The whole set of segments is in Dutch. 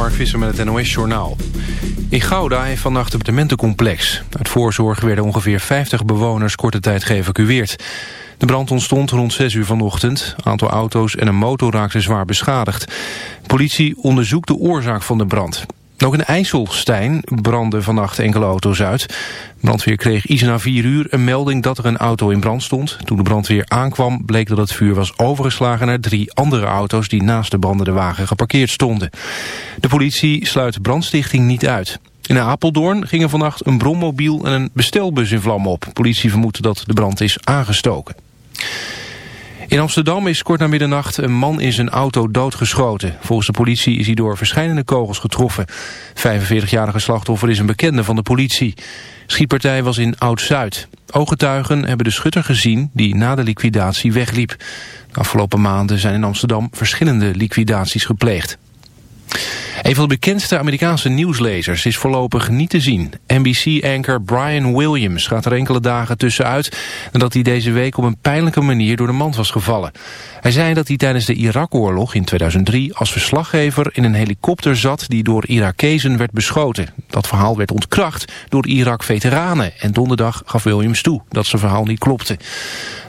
Mark Visser met het NOS-journaal. In Gouda heeft vannacht het appartementencomplex. Uit voorzorg werden ongeveer 50 bewoners korte tijd geëvacueerd. De brand ontstond rond 6 uur vanochtend. Een aantal auto's en een motor raakten zwaar beschadigd. politie onderzoekt de oorzaak van de brand. Ook in IJsselstein brandden vannacht enkele auto's uit. Brandweer kreeg iets na vier uur een melding dat er een auto in brand stond. Toen de brandweer aankwam bleek dat het vuur was overgeslagen naar drie andere auto's die naast de brandende wagen geparkeerd stonden. De politie sluit brandstichting niet uit. In Apeldoorn gingen vannacht een brommobiel en een bestelbus in vlam op. Politie vermoedt dat de brand is aangestoken. In Amsterdam is kort na middernacht een man in zijn auto doodgeschoten. Volgens de politie is hij door verschillende kogels getroffen. 45-jarige slachtoffer is een bekende van de politie. Schietpartij was in Oud-Zuid. Ooggetuigen hebben de schutter gezien die na de liquidatie wegliep. De afgelopen maanden zijn in Amsterdam verschillende liquidaties gepleegd. Een van de bekendste Amerikaanse nieuwslezers is voorlopig niet te zien. NBC-anker Brian Williams gaat er enkele dagen tussenuit... nadat hij deze week op een pijnlijke manier door de mand was gevallen. Hij zei dat hij tijdens de Irak-oorlog in 2003 als verslaggever in een helikopter zat... die door Irakezen werd beschoten. Dat verhaal werd ontkracht door Irak-veteranen... en donderdag gaf Williams toe dat zijn verhaal niet klopte.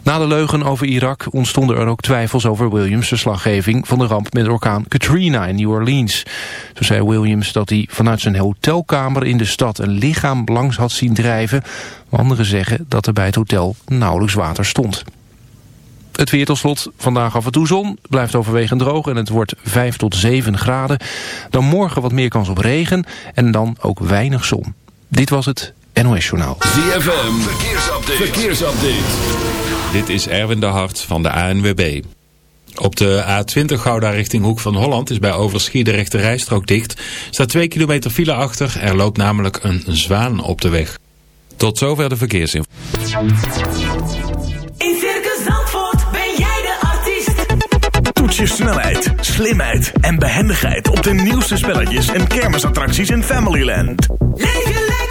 Na de leugen over Irak ontstonden er ook twijfels over Williams' verslaggeving van de ramp met orkaan Katrina in New Orleans. Zo zei Williams dat hij vanuit zijn hotelkamer in de stad een lichaam langs had zien drijven. Anderen zeggen dat er bij het hotel nauwelijks water stond. Het weer tot slot. Vandaag af en toe zon. Blijft overwegend droog en het wordt 5 tot 7 graden. Dan morgen wat meer kans op regen en dan ook weinig zon. Dit was het NOS Journaal. ZFM. Verkeersupdate. Verkeersupdate. Dit is Erwin de Hart van de ANWB. Op de A20 Gouda richting Hoek van Holland is bij Overschie de rechte rijstrook dicht. Staat 2 kilometer file achter. Er loopt namelijk een zwaan op de weg. Tot zover de verkeersinformatie. In Circus Zandvoort ben jij de artiest. Toets je snelheid, slimheid en behendigheid op de nieuwste spelletjes en kermisattracties in Familyland. Leef je lekker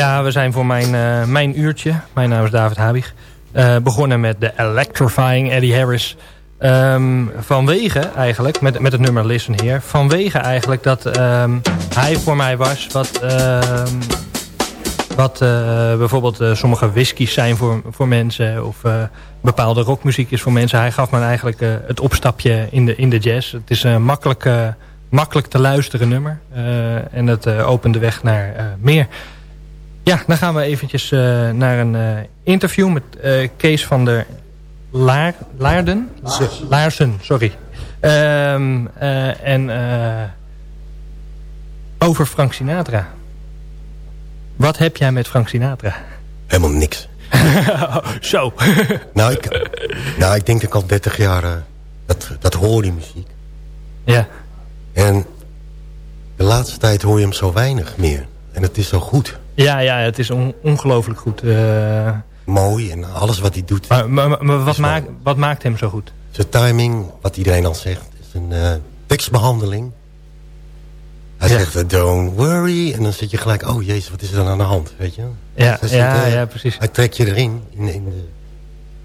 Ja, we zijn voor mijn, uh, mijn uurtje, mijn naam is David Habig, uh, begonnen met de Electrifying Eddie Harris. Um, vanwege eigenlijk, met, met het nummer Listen Here, vanwege eigenlijk dat um, hij voor mij was wat, um, wat uh, bijvoorbeeld sommige whiskies zijn voor, voor mensen of bepaalde rockmuziek is voor mensen. Hij gaf me eigenlijk het opstapje in de, in de jazz. Het is een makkelijk, makkelijk te luisteren nummer en het opent de weg naar meer. Ja, dan gaan we eventjes naar een interview met Kees van der Laar, Laarden? Laarsen, sorry. Um, uh, en over Frank Sinatra. Wat heb jij met Frank Sinatra? Helemaal niks. Zo. nou, ik, nou, ik denk dat ik al 30 jaar dat, dat hoor die muziek. Ja. En de laatste tijd hoor je hem zo weinig meer. En het is zo goed. Ja, ja het is on ongelooflijk goed. Uh, mooi en alles wat hij doet. Maar, maar, maar wat, maakt, wat maakt hem zo goed? Zijn timing, wat iedereen al zegt, is een uh, tekstbehandeling. Hij ja. zegt, don't worry. En dan zit je gelijk, oh jezus, wat is er dan aan de hand, weet je? Ja, dus ja, uh, ja, precies. Hij trekt je erin, in, in de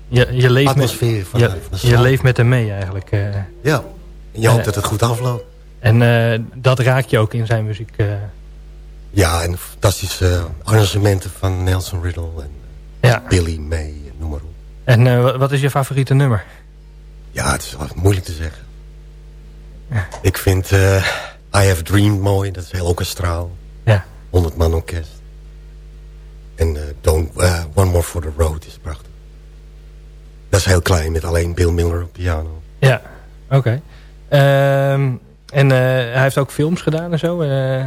je, je leeft atmosfeer met, van, je, je leeft met hem mee eigenlijk. Uh, ja, en je hoopt dat het goed afloopt. En dat raakt je ook in zijn muziek. Ja, en fantastische arrangementen van Nelson Riddle en ja. Billy May, noem maar op. En uh, wat is je favoriete nummer? Ja, het is moeilijk te zeggen. Ja. Ik vind uh, I Have Dreamed mooi, dat is heel orkestraal. Ja. 100 man orkest. En uh, Don't, One More for the Road is prachtig. Dat is heel klein, met alleen Bill Miller op piano. Ja, oké. Okay. Um, en uh, hij heeft ook films gedaan en zo. Uh, uh,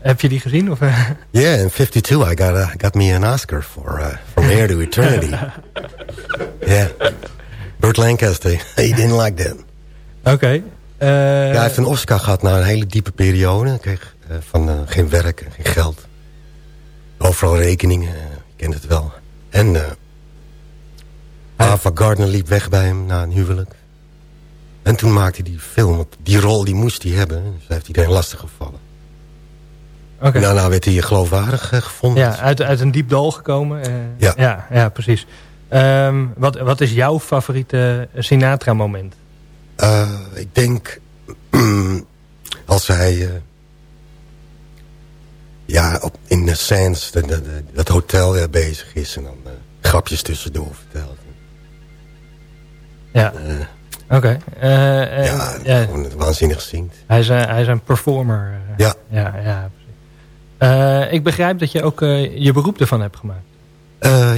heb je die gezien? Of, yeah, in 52 I got, got me an Oscar for From Air to Eternity. yeah. Burt Lancaster, he didn't like that. Oké. Okay. ja, hij heeft een Oscar gehad na een hele diepe periode. Hij kreeg van geen werk en geen geld. Overal rekeningen, je kent het wel. En Ava Gardner liep weg bij hem na een huwelijk. En toen maakte hij die film. Want die rol die moest hij hebben. Dus heeft iedereen lastig gevallen. Okay. Daarna werd hij geloofwaardig uh, gevonden. Ja, uit, uit een diep dal gekomen. Uh, ja. ja. Ja, precies. Um, wat, wat is jouw favoriete Sinatra moment? Uh, ik denk als hij ja, op, in de de, de, de, dat hotel bezig is en dan grapjes tussendoor vertelt. Ja. Oké. Okay. Uh, ja, ja, gewoon waanzinnig zingt. Hij is, hij is een performer. Ja. Ja, ja. Uh, ik begrijp dat je ook uh, je beroep ervan hebt gemaakt.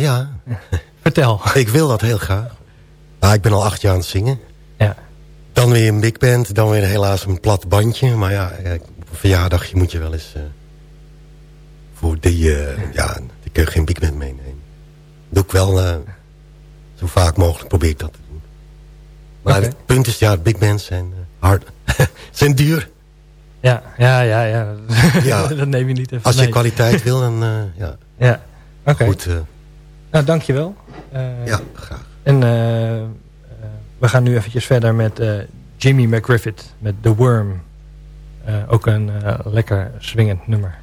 ja. Vertel. Ik wil dat heel graag. Maar ik ben al acht jaar aan het zingen. Ja. Dan weer een big band. Dan weer helaas een plat bandje. Maar ja, op een verjaardagje moet je wel eens... voor die... ja, die kun je geen big band meenemen. doe ik wel... zo vaak mogelijk probeer ik dat maar okay. het punt is, ja, big bands zijn uh, hard. zijn duur. Ja, ja, ja, ja. ja. dat neem je niet even Als je mee. kwaliteit wil, dan uh, ja. Ja, oké. Okay. Goed. Uh, nou, dankjewel. ja, graag. En we gaan nu eventjes verder met Jimmy McGriffith met The Worm. ook een lekker swingend nummer.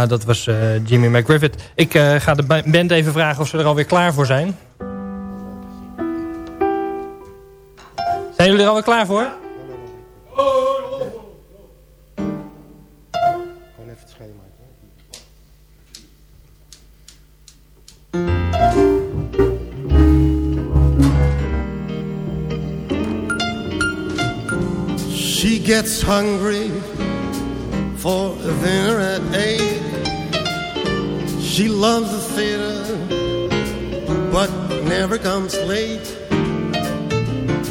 Ja, dat was uh, Jimmy McGriffith. Ik uh, ga de band even vragen of ze er alweer klaar voor zijn. Zijn jullie er alweer klaar voor? She gets hungry for dinner at eight. She loves the theater, but never comes late.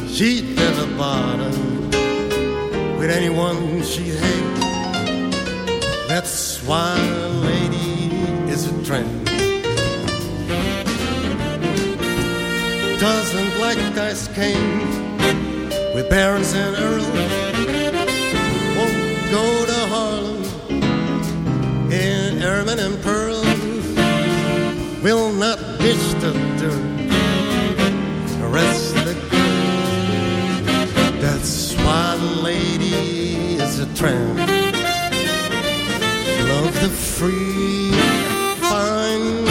She'd never bottom with anyone she hates. That's why a lady is a trend. Doesn't like ice cream with barons and earls ermine and pearl. Will not dish the dirt. The rest of the girl. That's why the lady is a tramp. She loves the free, fine,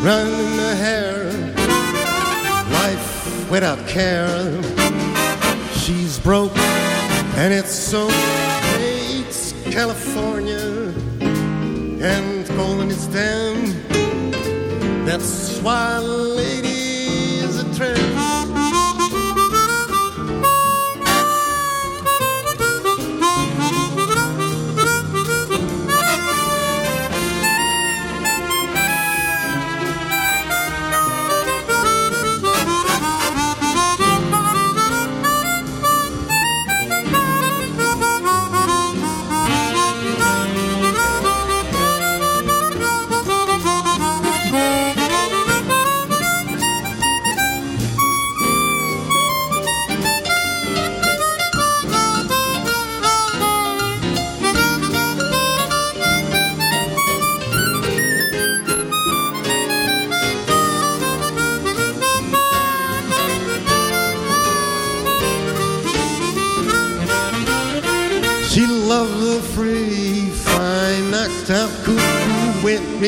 run in the hair. Life without care. She's broke and it's so it's California and golden is them. That's why lady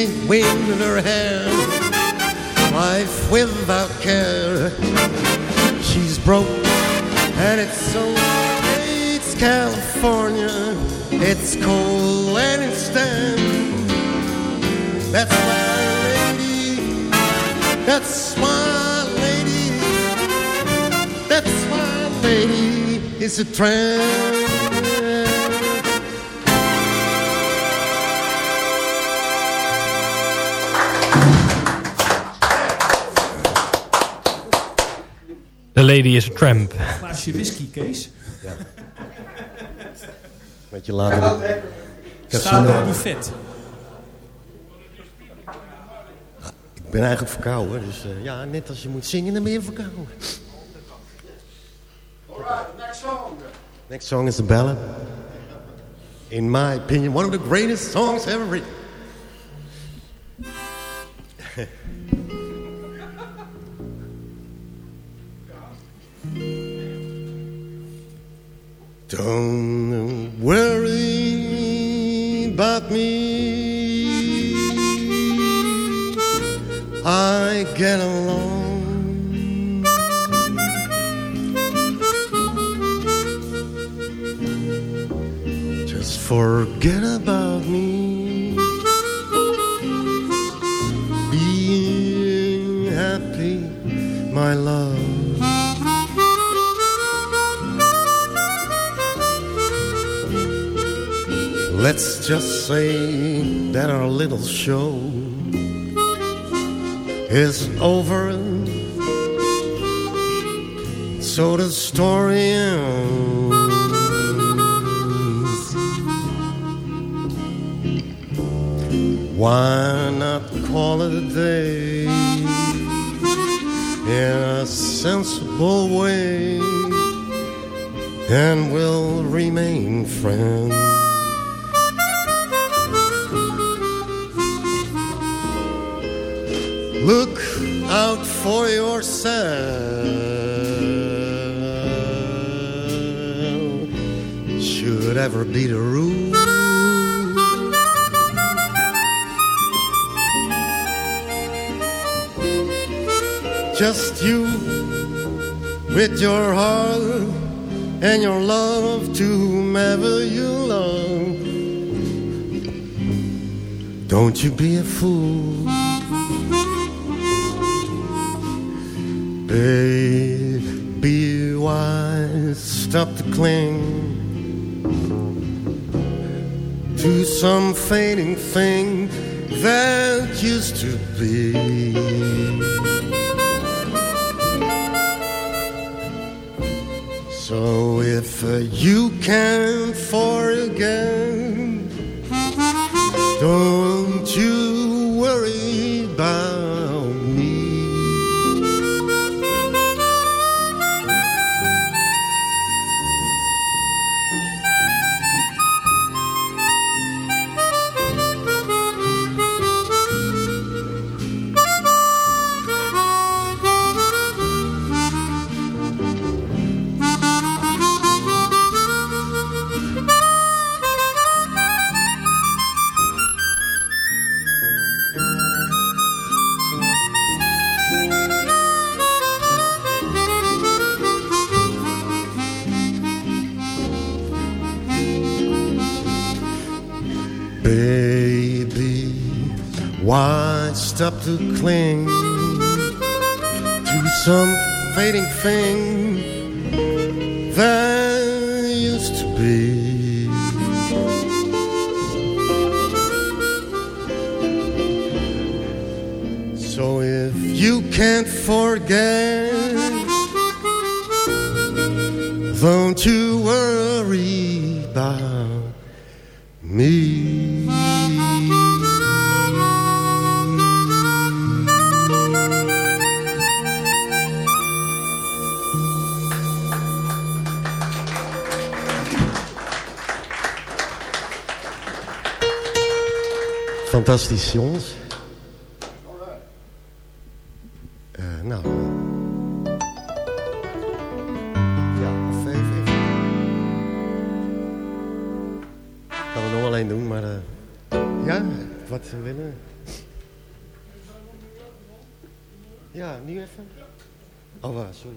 wind in her hair. Life without care. She's broke and it's so it's California. It's cold and it's damp. That's why, lady. That's why, lady. That's why, lady. It's a tramp. Lady is a Tramp. Een glaasje whisky, Kees. Ja. Met je later. Staat op buffet. Ik ben eigenlijk verkouden, dus uh, ja, net als je moet zingen, dan ben je verkouden. Alright, next song. Next song is a ballad. In my opinion, one of the greatest songs ever written. Don't worry about me. I get along. Just forget about me. Being happy, my love. Let's just say that our little show is over. So the story ends. Why not call it a day in a sensible way and we'll remain friends? for yourself should ever be the rule. Just you with your heart and your love to whomever you love. Don't you be a fool. Hey, be wise, stop to cling to some fading thing that used to be. So if uh, you can for up to cling to some fading thing that Fantastisch, jongens. Eh, nou... Eh. Ja. Kan we nog alleen doen, maar... Eh, ja, wat ze willen. Ja, nu even. Oh, sorry.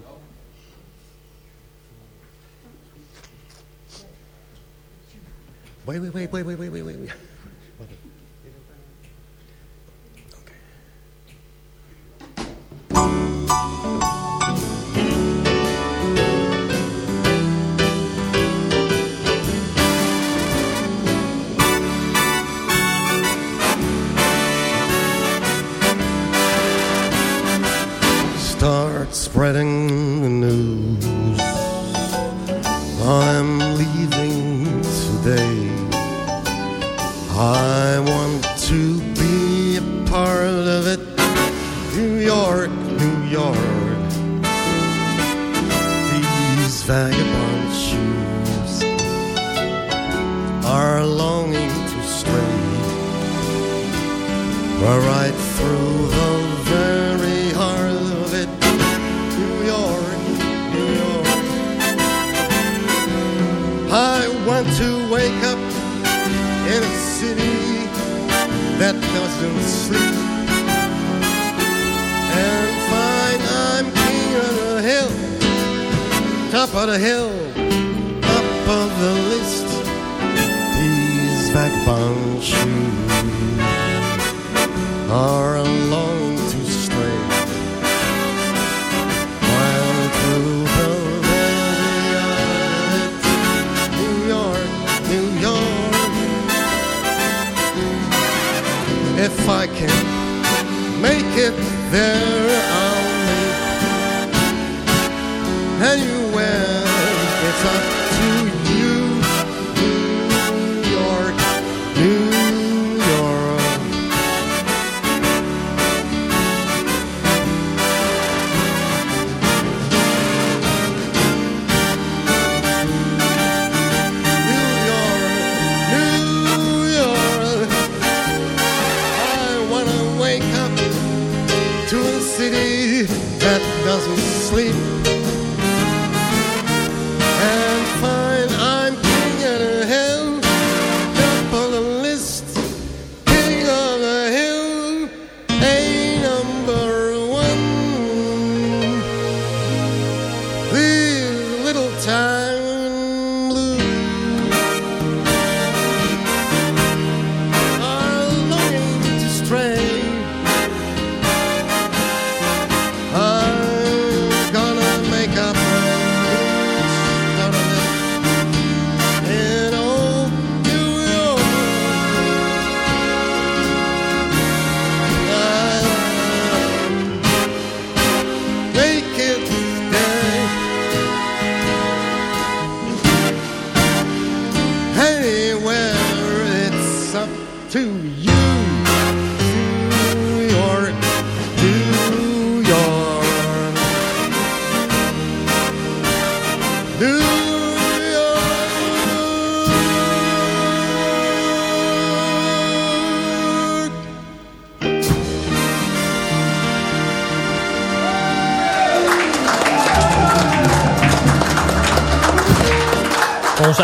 Wait, wait, wait, wait, wait, wait, wait, wait.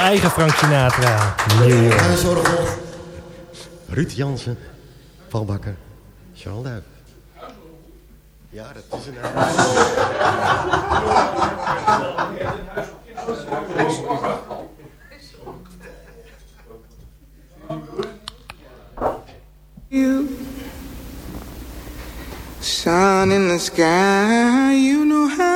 Eigen Frank Sinatra. Zorgel. Ruud Jansen. Valbakker. Charles Duif. Ja, dat is een you. Sun in the sky, you know how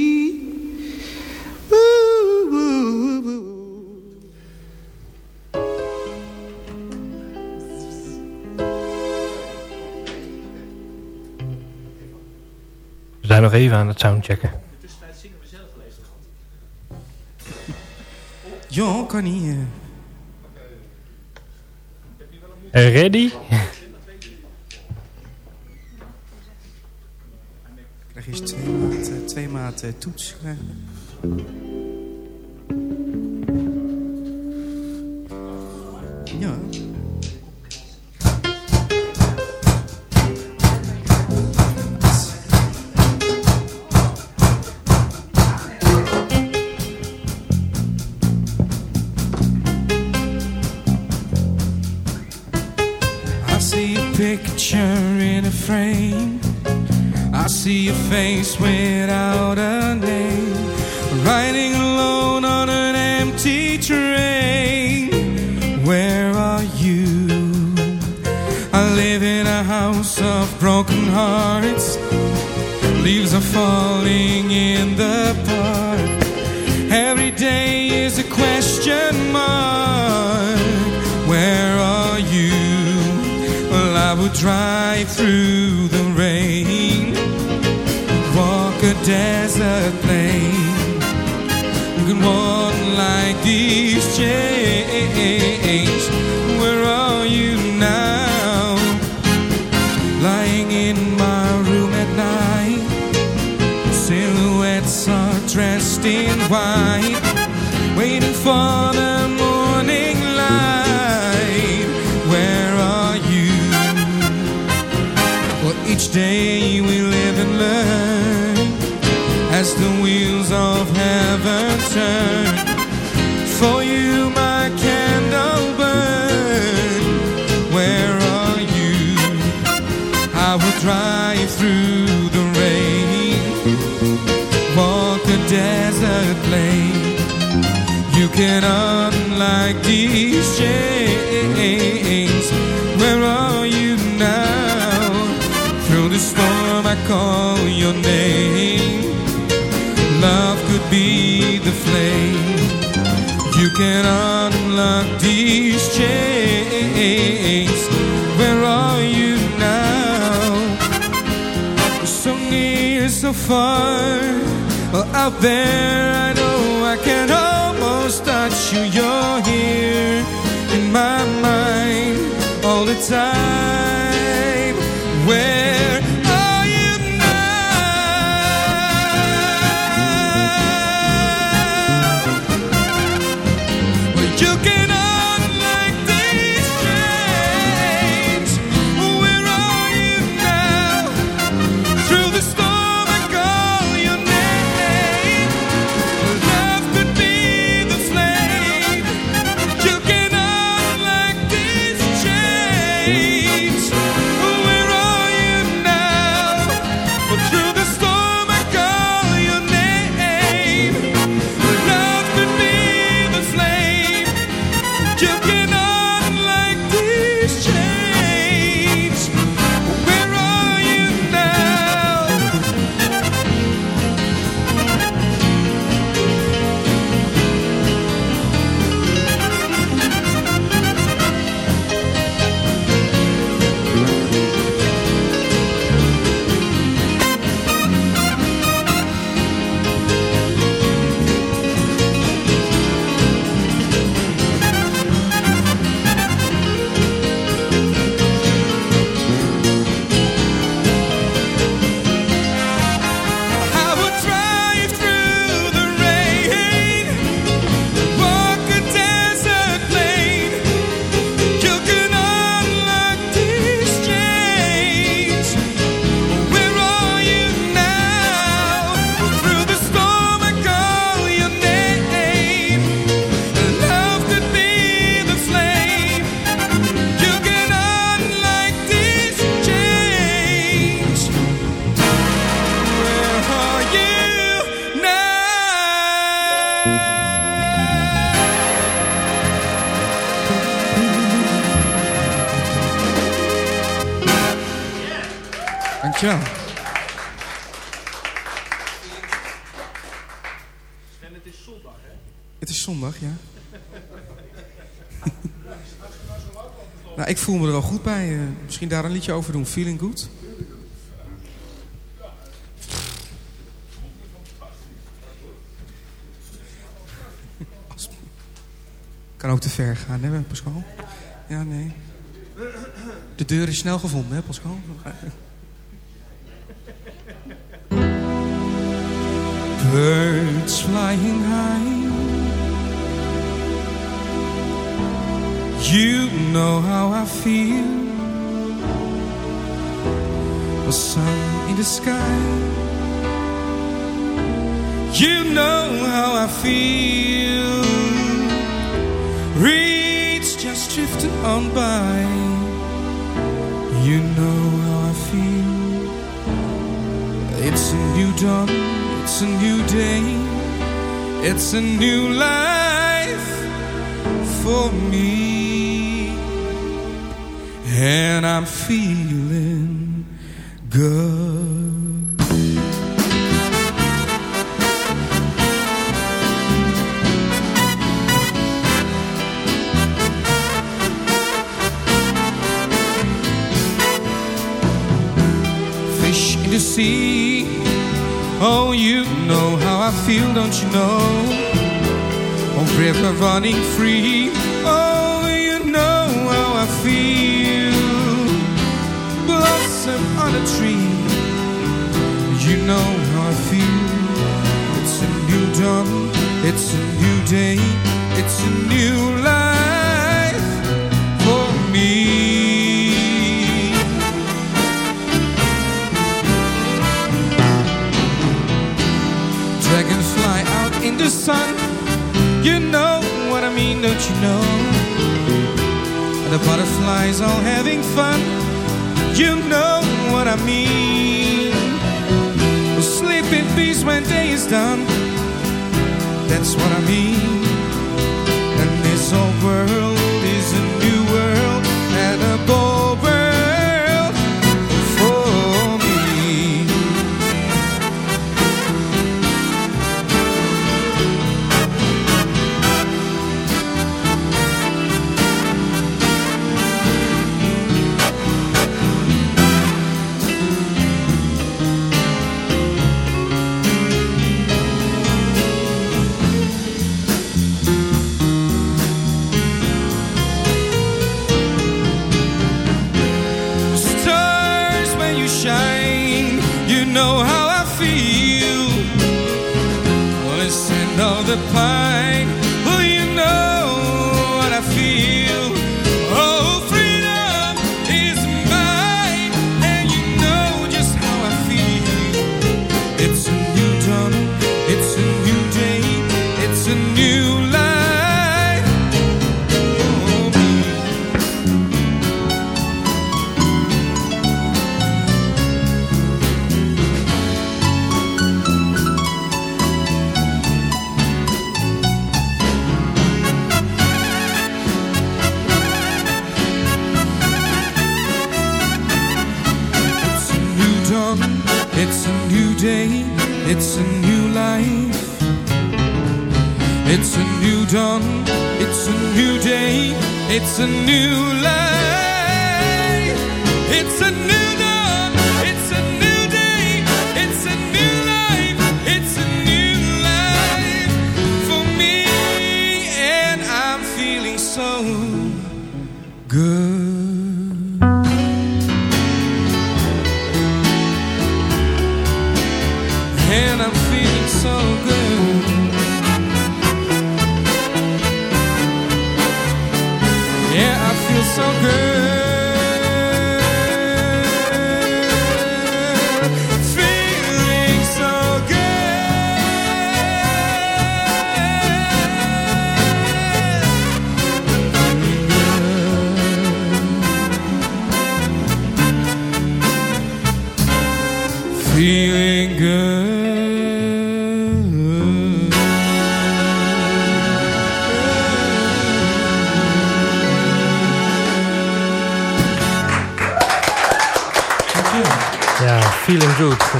Nog even aan het soundchecken. Ja, kan niet. eh. Ready? Krijg je eens twee maat, eh, twee maat eh, toets. Ja. I would drive through the rain, walk a desert plain. You can walk like these chains. Where are you now? Lying in my room at night. Silhouettes are dressed in white, waiting for the day we live and learn as the wheels of heaven turn. For you, my candle burn. Where are you? I will drive through the rain, walk a desert plain. You can unlock these chains. Call your name. Love could be the flame. You can unlock these chains. Where are you now? So near, so far. Well, out there, I know I can almost touch you. You're here in my mind all the time. Nou, ik voel me er wel goed bij. eh, misschien daar een liedje over doen. Feeling good. Kan ook te ver gaan, hè, Pascal? Ja, nee. De deur is snel gevonden, hè, Pascal? Birds flying high. You know how I feel. The sun in the sky. You know how I feel. Reeds just drifting on by. You know how I feel. It's a new dawn, it's a new day, it's a new life for me. And I'm feeling good. Fish in the sea. Oh, you know how I feel, don't you know? Oh, river running free. Tree. You know how I feel. It's a new dawn. It's a new day. It's a new life for me. Dragonfly out in the sun. You know what I mean, don't you know? The butterflies all having fun. You know I mean. Sleep in peace when day is done. That's what I mean. And this whole world it's a new day, it's a new life. It's a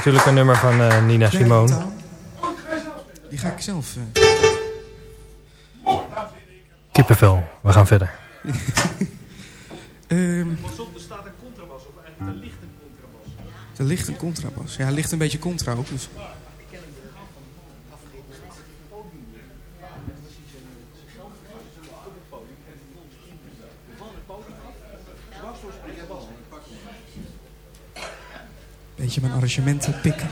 Natuurlijk een nummer van eh, Nina Simone. Die ga ik zelf... eh, Kippenvel. We gaan verder. Ehm er ligt een contrabas. Ja, er ligt een beetje contra ook. Dus. Beetje mijn arrangementen pikken.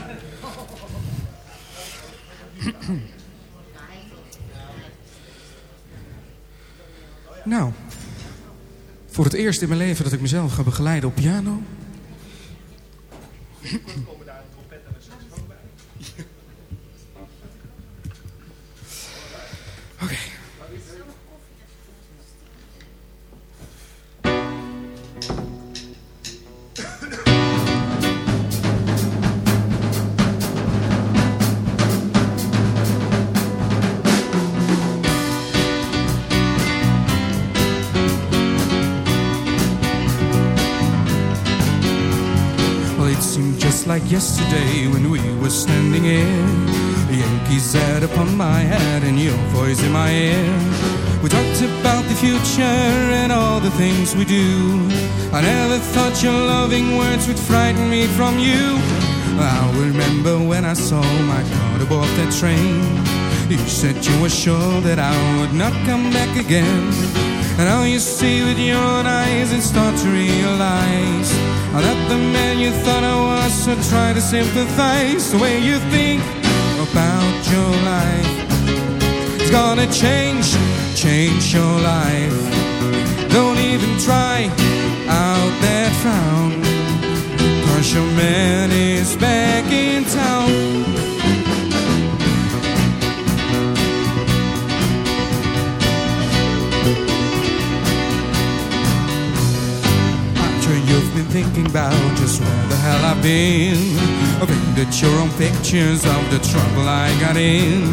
Nou, voor het eerst in mijn leven dat ik mezelf ga begeleiden op piano. Yesterday when we were standing here. The Yankees hat upon my head and your voice in my ear. We talked about the future and all the things we do. I never thought your loving words would frighten me from you. I remember when I saw my car aboard that train. You said you were sure that I would not come back again. And now you see with your own eyes and start to realize that the man you thought I was. So try to sympathize the way you think about your life. It's gonna change, change your life. Don't even try out that frown. Cause your man is back in thinking about just where the hell I've been. I've been painted your own pictures of the trouble I got in.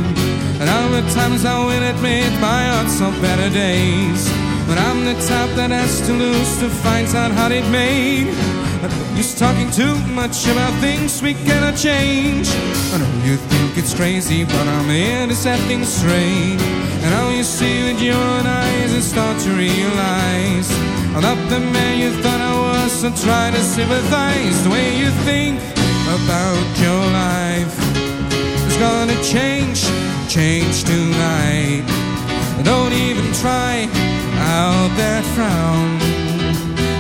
And all the times I will admit my odds of better days. But I'm the type that has to lose to find out how it made. I know you're talking too much about things we cannot change. I know you think it's crazy, but I'm here to set things straight. And now you see with your own eyes and start to realize I'm not the man you thought I was. So try to sympathize the way you think about your life. It's gonna change, change tonight. Don't even try out that frown.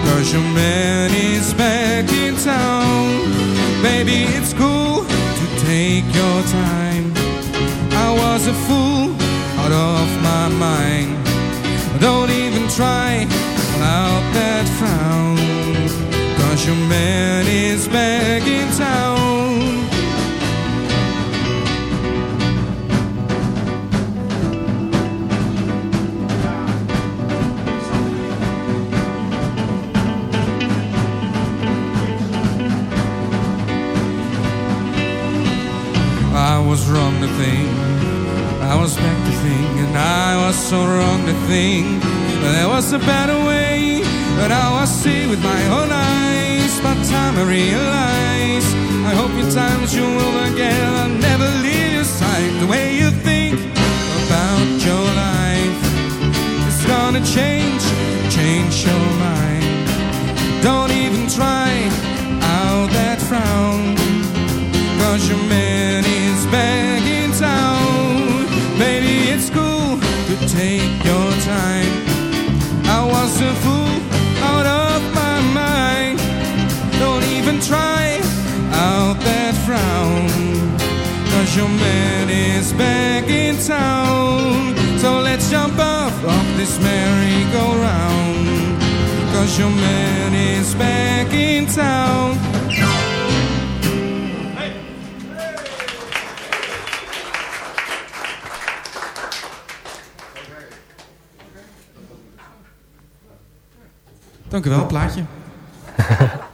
Cause your man is back in town. Baby, it's cool to take your time. I was a fool out of my mind. Don't even try out that frown. Your man is back in town. I was wrong to think, I was back to think, and I was so wrong to think that there was a better way. But I see with my own eyes, by time I realize. I hope in times you will again, I'll never leave your side. The way you think about your life, it's gonna change, change your mind. Don't even try out that frown. Cause your man is back in town. Baby, it's cool to take your time. I was a fool your man is back in town. So let's jump off of this merry-go-round. Cause your man is back in town. Dank u wel, plaatje.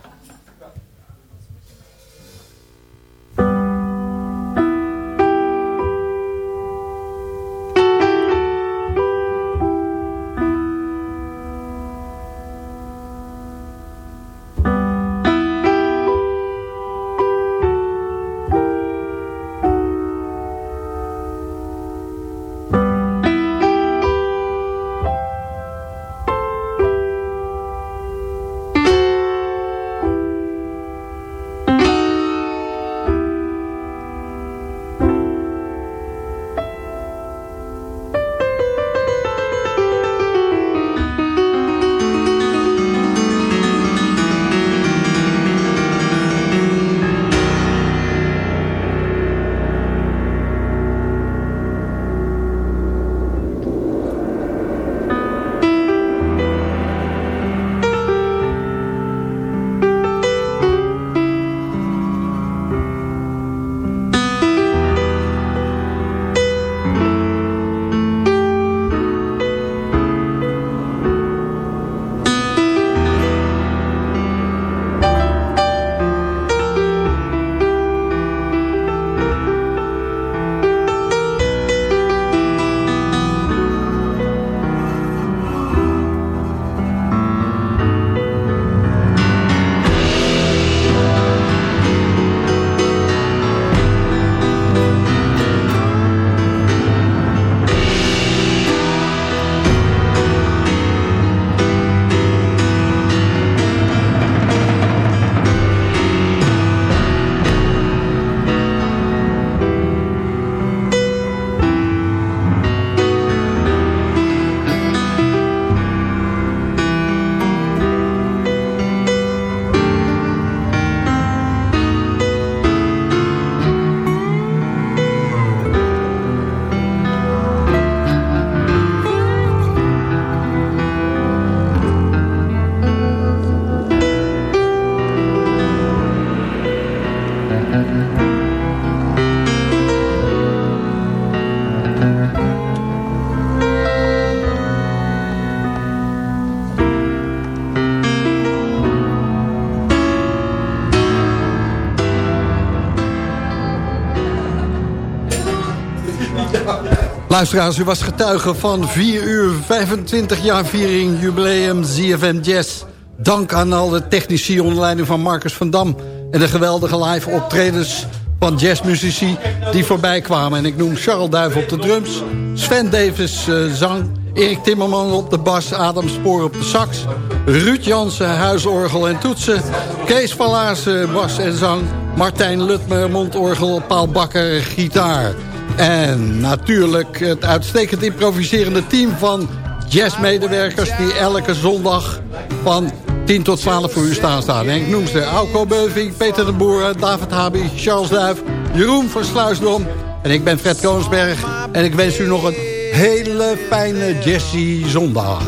Luisteraars, u was getuige van 4 uur 25 jaar viering jubileum ZFM Jazz. Dank aan alle technici onder leiding van Marcus van Dam... en de geweldige live optredens van jazzmuzici die voorbij kwamen. En ik noem Charles Duif op de drums, Sven Davis uh, zang... Erik Timmerman op de bas, Adam Spoor op de sax... Ruud Jansen, huisorgel en toetsen... Kees van bas en zang... Martijn Lutmer, mondorgel, Paul Bakker, gitaar... En natuurlijk het uitstekend improviserende team van jazzmedewerkers... die elke zondag van 10 tot 12 voor u staan staan. En ik noem ze Auko Beuving, Peter de Boer, David Habi, Charles Duif... Jeroen van Sluisdom en ik ben Fred Koonsberg. En ik wens u nog een hele fijne Jazzy zondag.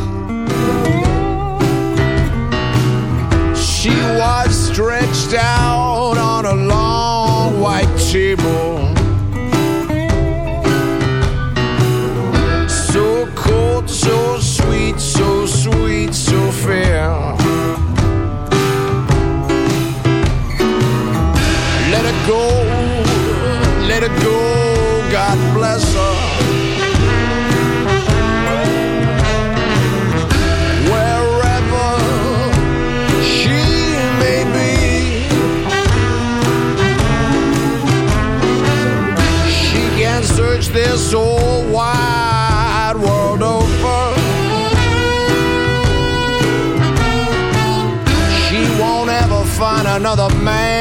She was stretched out on a long white table another man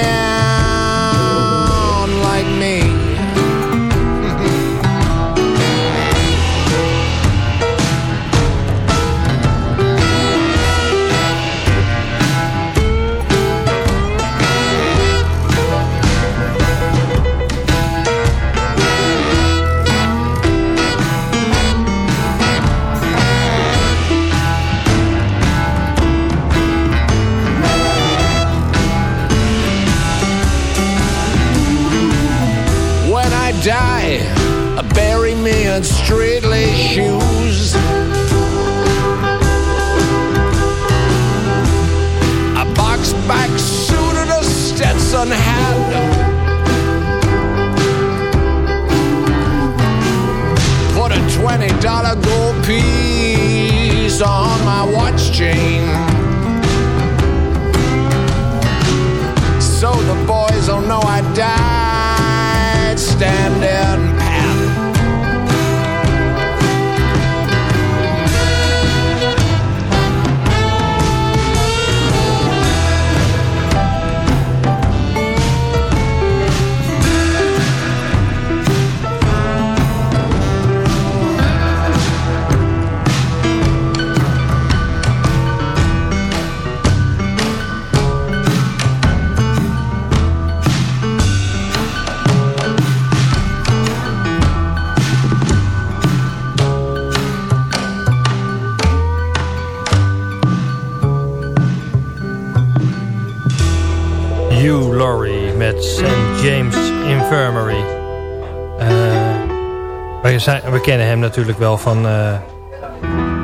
we kennen hem natuurlijk wel van eh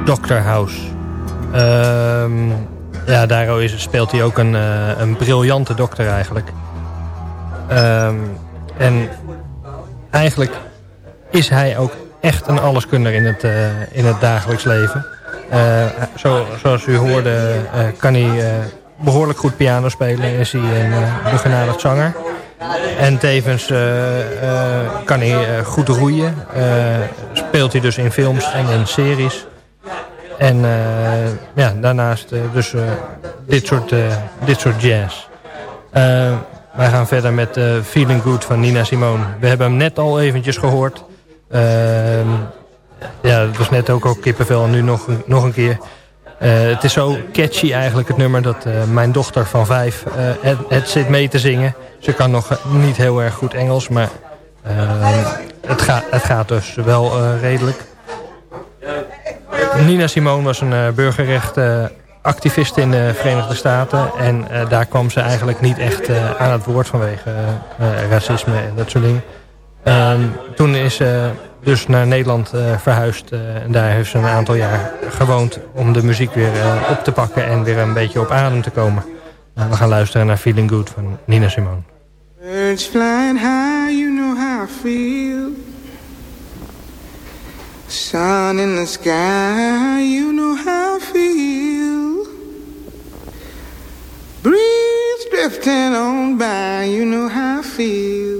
Doctor House. Ehm, ja, daar is, speelt hij ook een, eh, een briljante dokter eigenlijk. Ehm, en eigenlijk is hij ook echt een alleskunner in het, eh, in het dagelijks leven. Zo, zoals u hoorde kan hij eh, behoorlijk goed piano spelen. en Is hij een uh, begenadigd zanger. En tevens eh, eh, kan hij eh, goed roeien. Speelt hij dus in films en in series. En ja, daarnaast dus dit, soort, dit soort jazz. Wij gaan verder met Feeling Good van Nina Simone. We hebben hem net al eventjes gehoord. Ehm, ja, het was net ook al kippenvel en nu nog, nog een keer. Eh, het is zo catchy eigenlijk het nummer dat eh, mijn dochter van vijf eh, het, het zit mee te zingen. Ze kan nog niet heel erg goed Engels, maar het, gaat het gaat dus wel redelijk. Nina Simone was een burgerrechtenactivist in de Verenigde Staten. En daar kwam ze eigenlijk niet echt aan het woord vanwege racisme en dat soort dingen. Um, toen is dus naar Nederland verhuisd. en daar heeft ze een aantal jaar gewoond om de muziek weer op te pakken en weer een beetje op adem te komen. we gaan luisteren naar Feeling Good van Nina Simone. Birds flying high, you know how I feel. Sun in the sky, you know how I feel. Breeze drifting on by, you know how I feel.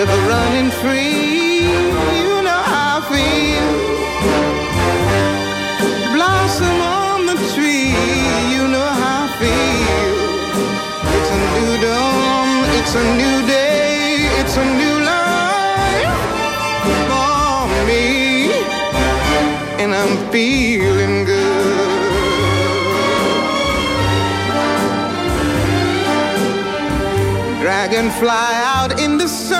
River running free, you know how I feel. Blossom on the tree, you know how I feel. It's a new dawn, it's a new day, it's a new life for me. And I'm feeling good. Dragonfly out in the sun,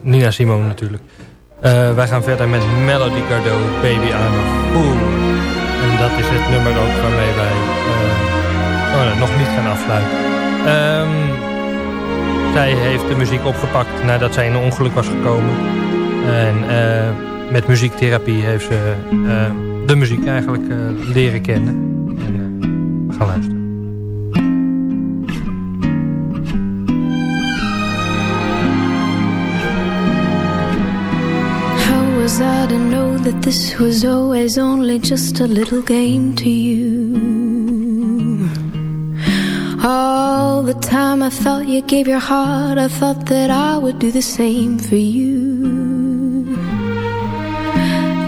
Nina Simone natuurlijk. Eh, wij gaan verder met Melody Gardot, Baby I'm a. En dat is het nummer ook waarmee wij eh, oh, nog niet gaan afsluiten. Ehm, zij heeft de muziek opgepakt nadat zij in een ongeluk was gekomen. En eh, met muziektherapie heeft ze eh, de muziek eigenlijk eh, leren kennen. En, eh, we gaan luisteren. Always only just a little game to you? All the time I thought you gave your heart, I thought that I would do the same for you.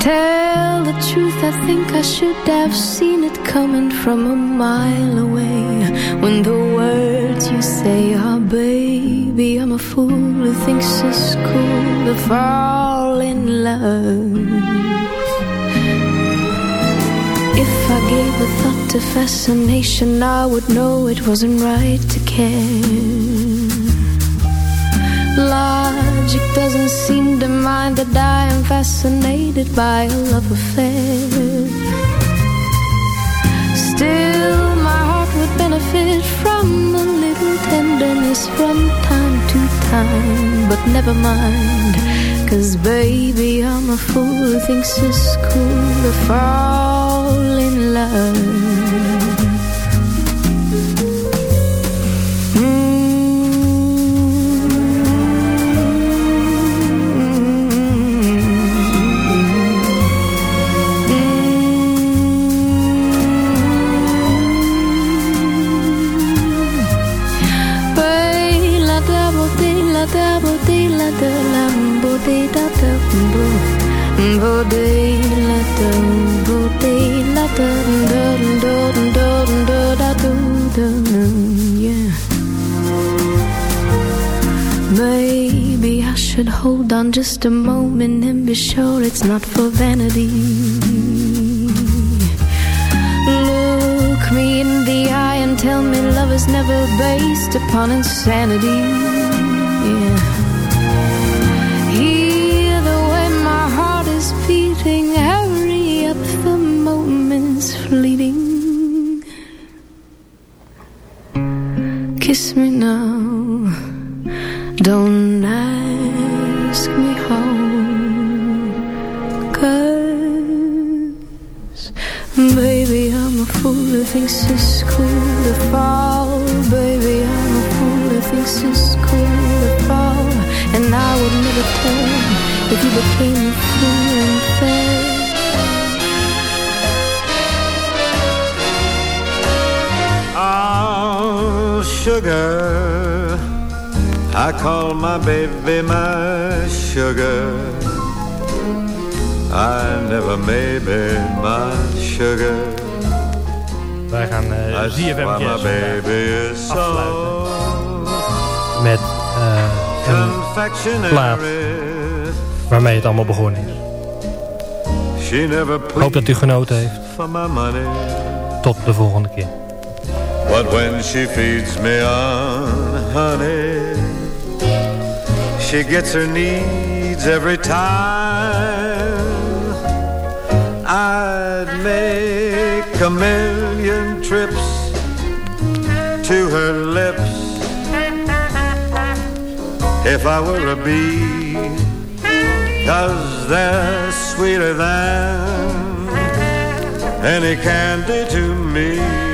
Tell the truth, I think I should have seen it coming from a mile away. When the words you say are, baby, I'm a fool who thinks it's cool to fall in love. If I gave a thought to fascination, I would know it wasn't right to care. Logic doesn't seem to mind that I am fascinated by a love affair. Still, my heart would benefit from a little tenderness from time to time. But never mind, cause baby, I'm a fool who thinks it's cool to fall in love. Bo de da da bo bo de la da bo de la da da da da da da da da yeah should hold on just a moment and be sure it's not for vanity. Look me in the eye and tell me love is never based upon insanity. Yeah. Don't call my baby my sugar. I never maybe my sugar. Wij gaan uh, That's ZFM Jazz so met eh, een plaat waarmee het allemaal begonnen is. She never Ik hoop dat u genoten heeft. for my money. Tot de volgende keer. But when she feeds me on honey, she gets her needs every time. I'd make a million trips to her lips if I were a bee, cause they're sweeter than any candy to me.